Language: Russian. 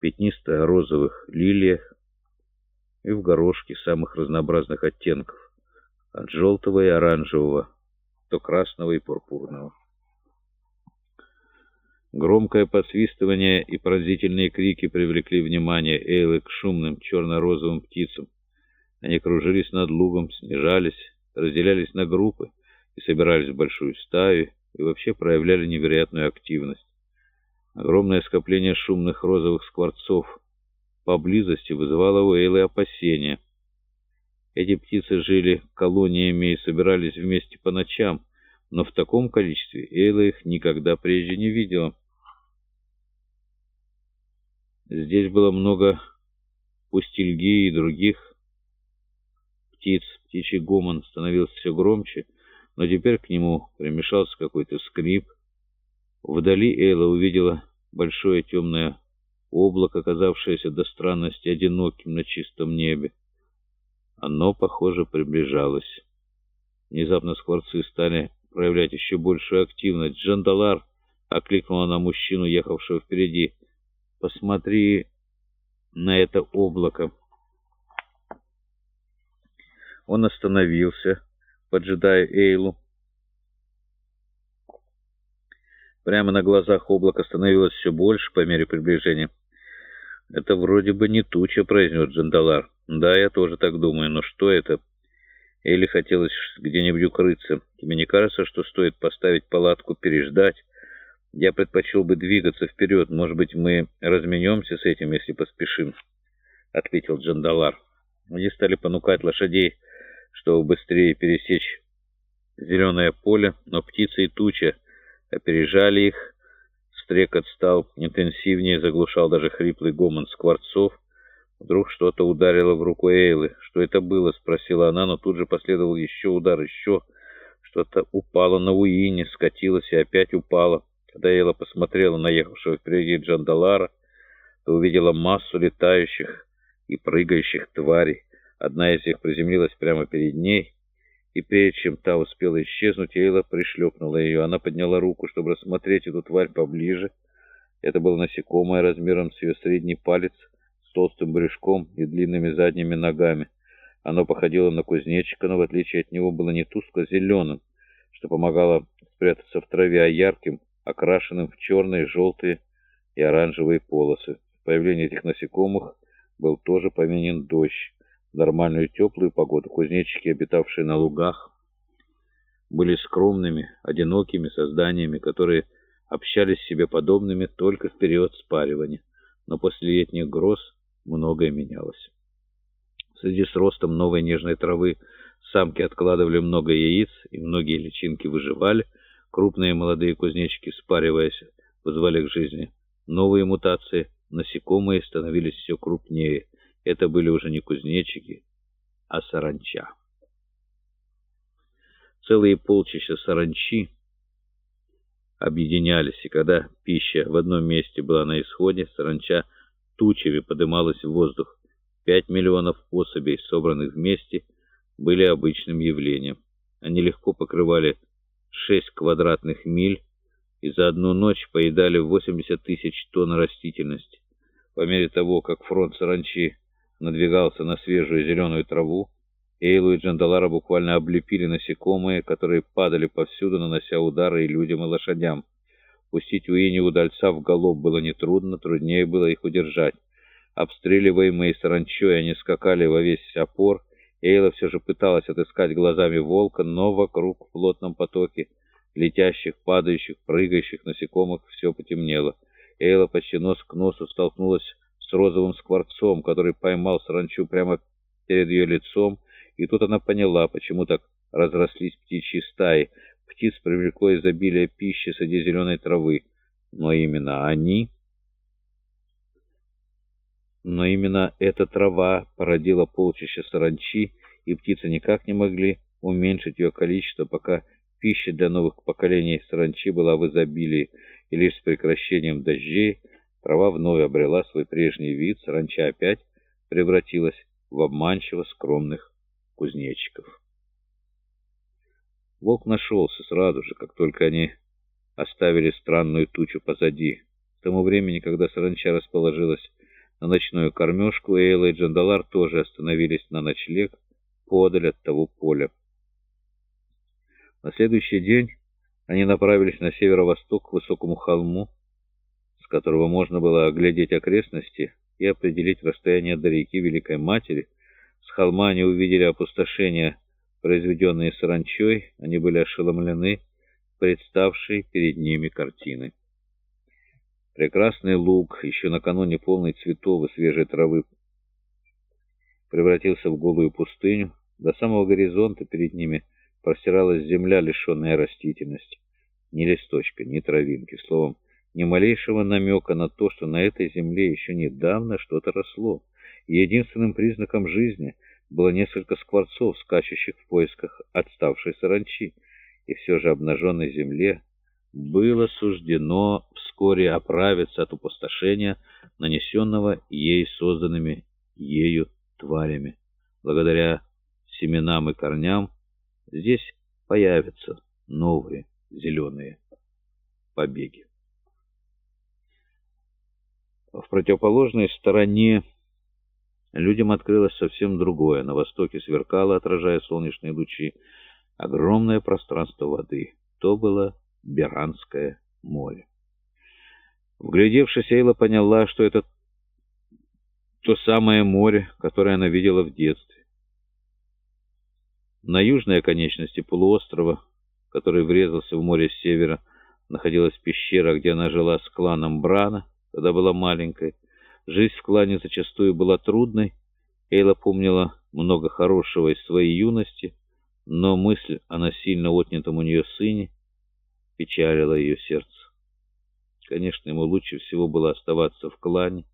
пятнисто-розовых лилиях и в горошке самых разнообразных оттенков, от желтого и оранжевого до красного и пурпурного. Громкое посвистывание и поразительные крики привлекли внимание Эйлы к шумным черно-розовым птицам. Они кружились над лугом, снижались, разделялись на группы и собирались в большую стаю, и вообще проявляли невероятную активность. Огромное скопление шумных розовых скворцов поблизости вызывало у Эйлы опасения. Эти птицы жили колониями и собирались вместе по ночам, но в таком количестве Эйла их никогда прежде не видела. Здесь было много пустельги и других птиц. Птичий гомон становился все громче, но теперь к нему примешался какой-то скрип. Вдали Эйла увидела большое темное облако, оказавшееся до странности одиноким на чистом небе. Оно, похоже, приближалось. Внезапно скворцы стали проявлять еще большую активность. «Джандалар!» — окликнула на мужчину, ехавшего впереди. «Посмотри на это облако!» Он остановился, поджидая Эйлу. Прямо на глазах облако становилось все больше по мере приближения. «Это вроде бы не туча», — произнес Джандалар. «Да, я тоже так думаю, но что это?» Элли хотелось где-нибудь укрыться. Тебе не кажется, что стоит поставить палатку, переждать? Я предпочел бы двигаться вперед. Может быть, мы разменемся с этим, если поспешим?» — ответил Джандалар. Они стали понукать лошадей, чтобы быстрее пересечь зеленое поле, но птицы и туча опережали их. Стрекот стал интенсивнее, заглушал даже хриплый гомон скворцов. Вдруг что-то ударило в руку Эйлы. «Что это было?» — спросила она, но тут же последовал еще удар, еще. Что-то упало на Уине, скатилось и опять упало. Когда Эйла посмотрела на ехавшего впереди Джандалара, то увидела массу летающих и прыгающих тварей. Одна из них приземлилась прямо перед ней, и прежде чем та успела исчезнуть, Эйла пришлепнула ее. Она подняла руку, чтобы рассмотреть эту тварь поближе. Это было насекомое размером с ее средний палец, с толстым брюшком и длинными задними ногами. Оно походило на кузнечика, но в отличие от него было не тускло-зеленым, что помогало спрятаться в траве, а ярким, окрашенным в черные, желтые и оранжевые полосы. В появлении этих насекомых был тоже поменен дождь нормальную теплую погоду кузнечики, обитавшие на лугах, были скромными, одинокими созданиями, которые общались с себе подобными только в период спаривания. Но после летних гроз многое менялось. В связи с ростом новой нежной травы самки откладывали много яиц, и многие личинки выживали. Крупные молодые кузнечики, спариваясь, вызывали к жизни новые мутации. Насекомые становились все крупнее – это были уже не кузнечики, а саранча. Целые полчища саранчи объединялись, и когда пища в одном месте была на исходе, саранча тучами подымалась в воздух. Пять миллионов особей, собранных вместе, были обычным явлением. Они легко покрывали шесть квадратных миль и за одну ночь поедали 80 тысяч тонн растительности. По мере того, как фронт саранчи надвигался на свежую зеленую траву. Эйлу и Джандалара буквально облепили насекомые, которые падали повсюду, нанося удары и людям, и лошадям. Пустить Уини удальца в голоб было нетрудно, труднее было их удержать. Обстреливаемые саранчой, они скакали во весь опор. Эйла все же пыталась отыскать глазами волка, но вокруг в плотном потоке летящих, падающих, прыгающих насекомых все потемнело. Эйла почти нос к носу столкнулась с розовым скворцом, который поймал саранчу прямо перед ее лицом, и тут она поняла, почему так разрослись птичьи стаи. Птиц привлекло изобилие пищи среди зеленой травы. Но именно они... Но именно эта трава породила полчища саранчи, и птицы никак не могли уменьшить ее количество, пока пища для новых поколений саранчи была в изобилии, и лишь с прекращением дождей Трава вновь обрела свой прежний вид, саранча опять превратилась в обманчиво скромных кузнечиков. Волк нашелся сразу же, как только они оставили странную тучу позади. К тому времени, когда саранча расположилась ночную кормежку, Эйла и Джандалар тоже остановились на ночлег подаль от того поля. На следующий день они направились на северо-восток к высокому холму, с которого можно было оглядеть окрестности и определить расстояние до реки Великой Матери. С холма они увидели опустошение, произведенные саранчой, они были ошеломлены представшей перед ними картиной. Прекрасный луг, еще накануне полный цветов и свежей травы, превратился в голую пустыню. До самого горизонта перед ними простиралась земля, лишенная растительности. Ни листочка, ни травинки, словом, ни малейшего намека на то, что на этой земле еще недавно что-то росло. И единственным признаком жизни было несколько скворцов, скачущих в поисках отставшей саранчи. И все же обнаженной земле было суждено вскоре оправиться от опустошения, нанесенного ей созданными ею тварями. Благодаря семенам и корням здесь появятся новые зеленые побеги. В противоположной стороне людям открылось совсем другое. На востоке сверкало, отражая солнечные лучи, огромное пространство воды. То было Беранское море. Вглядевшись, Эйла поняла, что это то самое море, которое она видела в детстве. На южной оконечности полуострова, который врезался в море с севера, находилась пещера, где она жила с кланом Брана, когда была маленькой. Жизнь в клане зачастую была трудной. Эйла помнила много хорошего из своей юности, но мысль о насильно отнятом у нее сыне печалила ее сердце. Конечно, ему лучше всего было оставаться в клане,